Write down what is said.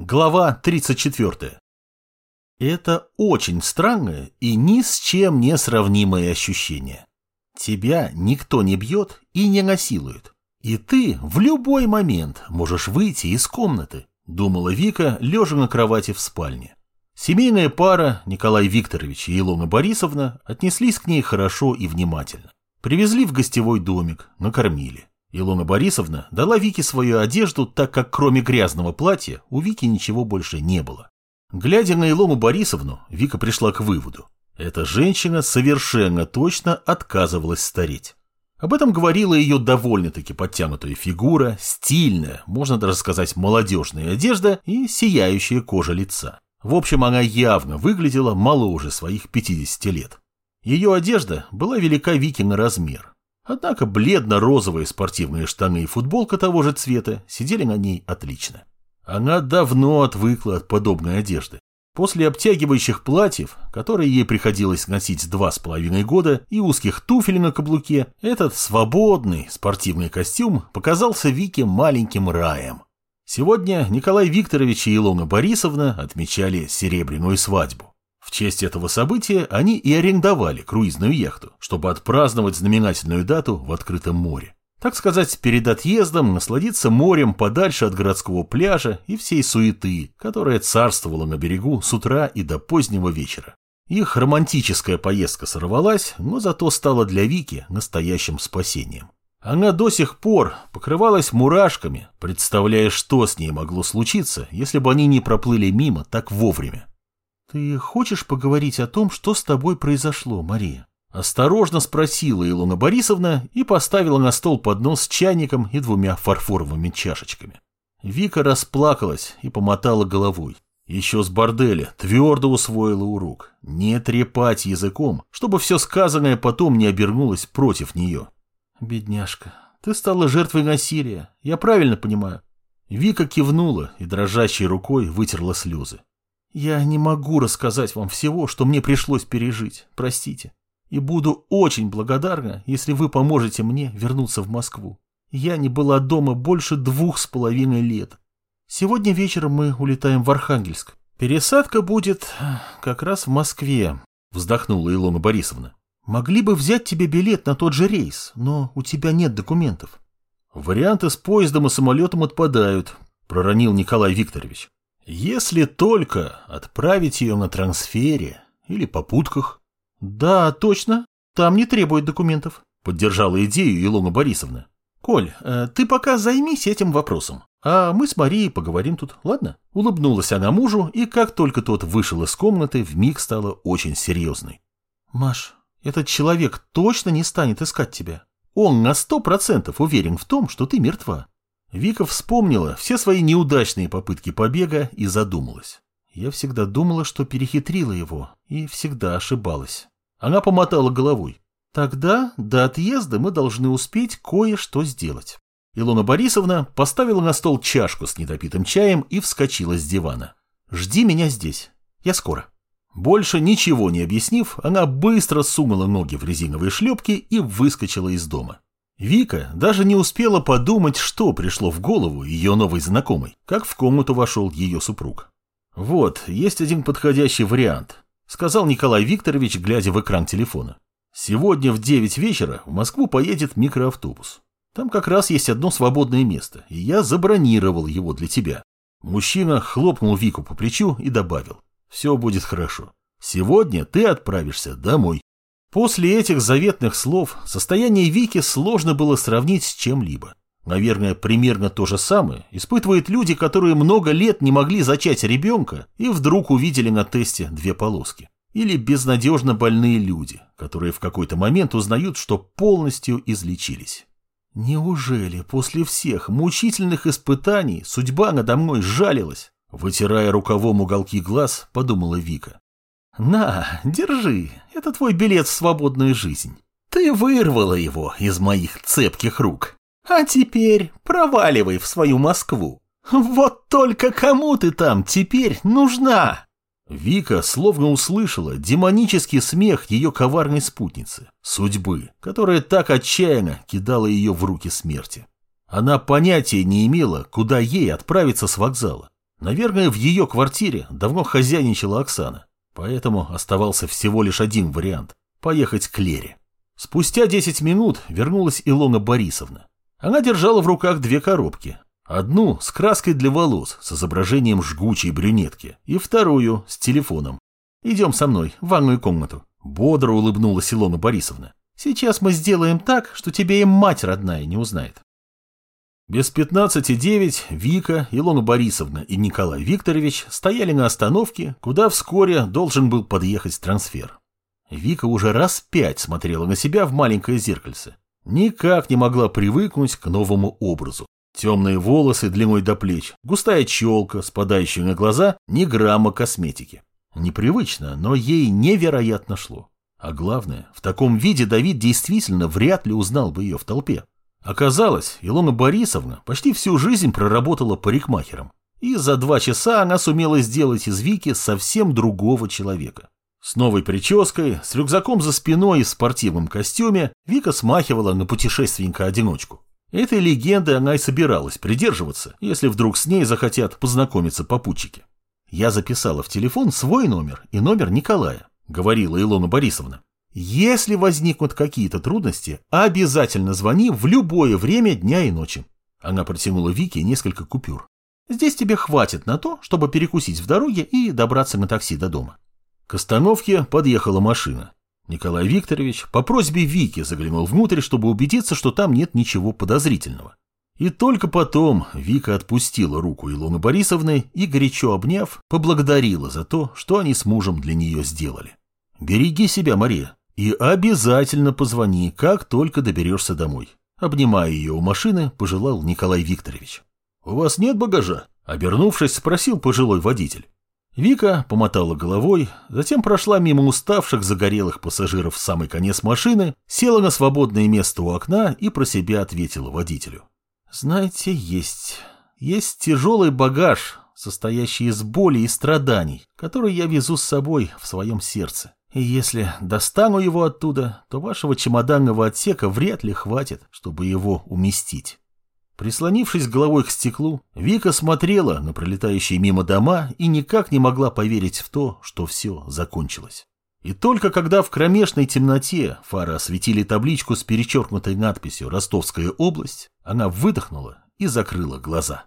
Глава 34. Это очень странное и ни с чем не сравнимое ощущение. Тебя никто не бьет и не насилует. И ты в любой момент можешь выйти из комнаты, думала Вика, лежа на кровати в спальне. Семейная пара, Николай Викторович и Илона Борисовна, отнеслись к ней хорошо и внимательно. Привезли в гостевой домик, накормили. Илона Борисовна дала Вике свою одежду, так как кроме грязного платья у Вики ничего больше не было. Глядя на Илону Борисовну, Вика пришла к выводу. Эта женщина совершенно точно отказывалась стареть. Об этом говорила ее довольно-таки подтянутая фигура, стильная, можно даже сказать молодежная одежда и сияющая кожа лица. В общем, она явно выглядела моложе своих 50 лет. Ее одежда была велика Вики на размер, Однако бледно-розовые спортивные штаны и футболка того же цвета сидели на ней отлично. Она давно отвыкла от подобной одежды. После обтягивающих платьев, которые ей приходилось носить два с половиной года, и узких туфель на каблуке, этот свободный спортивный костюм показался Вике маленьким раем. Сегодня Николай Викторович и Илона Борисовна отмечали серебряную свадьбу. В честь этого события они и арендовали круизную яхту, чтобы отпраздновать знаменательную дату в открытом море. Так сказать, перед отъездом насладиться морем подальше от городского пляжа и всей суеты, которая царствовала на берегу с утра и до позднего вечера. Их романтическая поездка сорвалась, но зато стала для Вики настоящим спасением. Она до сих пор покрывалась мурашками, представляя, что с ней могло случиться, если бы они не проплыли мимо так вовремя. «Ты хочешь поговорить о том, что с тобой произошло, Мария?» Осторожно спросила Илона Борисовна и поставила на стол поднос с чайником и двумя фарфоровыми чашечками. Вика расплакалась и помотала головой. Еще с борделя твердо усвоила урок. Не трепать языком, чтобы все сказанное потом не обернулось против нее. «Бедняжка, ты стала жертвой насилия, я правильно понимаю?» Вика кивнула и дрожащей рукой вытерла слезы. Я не могу рассказать вам всего, что мне пришлось пережить, простите. И буду очень благодарна, если вы поможете мне вернуться в Москву. Я не была дома больше двух с половиной лет. Сегодня вечером мы улетаем в Архангельск. Пересадка будет как раз в Москве, вздохнула Илона Борисовна. Могли бы взять тебе билет на тот же рейс, но у тебя нет документов. Варианты с поездом и самолетом отпадают, проронил Николай Викторович. Если только отправить ее на трансфере или попутках. Да, точно, там не требует документов, поддержала идею Илона Борисовна. Коль, э, ты пока займись этим вопросом, а мы с Марией поговорим тут, ладно? Улыбнулась она мужу, и как только тот вышел из комнаты, вмиг стала очень серьезной. Маш, этот человек точно не станет искать тебя. Он на сто процентов уверен в том, что ты мертва. Вика вспомнила все свои неудачные попытки побега и задумалась. Я всегда думала, что перехитрила его, и всегда ошибалась. Она помотала головой. Тогда до отъезда мы должны успеть кое-что сделать. Илона Борисовна поставила на стол чашку с недопитым чаем и вскочила с дивана. «Жди меня здесь. Я скоро». Больше ничего не объяснив, она быстро сунула ноги в резиновые шлепки и выскочила из дома. Вика даже не успела подумать, что пришло в голову ее новой знакомой, как в комнату вошел ее супруг. «Вот, есть один подходящий вариант», — сказал Николай Викторович, глядя в экран телефона. «Сегодня в девять вечера в Москву поедет микроавтобус. Там как раз есть одно свободное место, и я забронировал его для тебя». Мужчина хлопнул Вику по плечу и добавил. «Все будет хорошо. Сегодня ты отправишься домой». После этих заветных слов состояние Вики сложно было сравнить с чем-либо. Наверное, примерно то же самое испытывают люди, которые много лет не могли зачать ребенка и вдруг увидели на тесте две полоски. Или безнадежно больные люди, которые в какой-то момент узнают, что полностью излечились. Неужели после всех мучительных испытаний судьба надо мной жалилась? Вытирая рукавом уголки глаз, подумала Вика. «На, держи, это твой билет в свободную жизнь. Ты вырвала его из моих цепких рук. А теперь проваливай в свою Москву. Вот только кому ты там теперь нужна?» Вика словно услышала демонический смех ее коварной спутницы, судьбы, которая так отчаянно кидала ее в руки смерти. Она понятия не имела, куда ей отправиться с вокзала. Наверное, в ее квартире давно хозяйничала Оксана, поэтому оставался всего лишь один вариант – поехать к Лере. Спустя 10 минут вернулась Илона Борисовна. Она держала в руках две коробки. Одну с краской для волос с изображением жгучей брюнетки и вторую с телефоном. «Идем со мной в ванную комнату», – бодро улыбнулась Илона Борисовна. «Сейчас мы сделаем так, что тебе и мать родная не узнает». Без пятнадцати девять Вика, Илона Борисовна и Николай Викторович стояли на остановке, куда вскоре должен был подъехать трансфер. Вика уже раз пять смотрела на себя в маленькое зеркальце. Никак не могла привыкнуть к новому образу. Темные волосы длиной до плеч, густая челка, спадающая на глаза, ни грамма косметики. Непривычно, но ей невероятно шло. А главное, в таком виде Давид действительно вряд ли узнал бы ее в толпе. Оказалось, Илона Борисовна почти всю жизнь проработала парикмахером. И за два часа она сумела сделать из Вики совсем другого человека. С новой прической, с рюкзаком за спиной и в спортивном костюме Вика смахивала на путешественника-одиночку. Этой легенды она и собиралась придерживаться, если вдруг с ней захотят познакомиться попутчики. «Я записала в телефон свой номер и номер Николая», — говорила Илона Борисовна. Если возникнут какие-то трудности, обязательно звони в любое время дня и ночи. Она протянула Вике несколько купюр. Здесь тебе хватит на то, чтобы перекусить в дороге и добраться на такси до дома. К остановке подъехала машина. Николай Викторович по просьбе Вики заглянул внутрь, чтобы убедиться, что там нет ничего подозрительного. И только потом Вика отпустила руку Илоны Борисовны и, горячо обняв, поблагодарила за то, что они с мужем для нее сделали. «Береги себя, Мария. И обязательно позвони, как только доберешься домой. Обнимая ее у машины, пожелал Николай Викторович. «У вас нет багажа?» Обернувшись, спросил пожилой водитель. Вика помотала головой, затем прошла мимо уставших загорелых пассажиров в самый конец машины, села на свободное место у окна и про себя ответила водителю. «Знаете, есть. Есть тяжелый багаж, состоящий из боли и страданий, который я везу с собой в своем сердце. И если достану его оттуда, то вашего чемоданного отсека вряд ли хватит, чтобы его уместить. Прислонившись головой к стеклу, Вика смотрела на пролетающие мимо дома и никак не могла поверить в то, что все закончилось. И только когда в кромешной темноте фары осветили табличку с перечеркнутой надписью «Ростовская область», она выдохнула и закрыла глаза.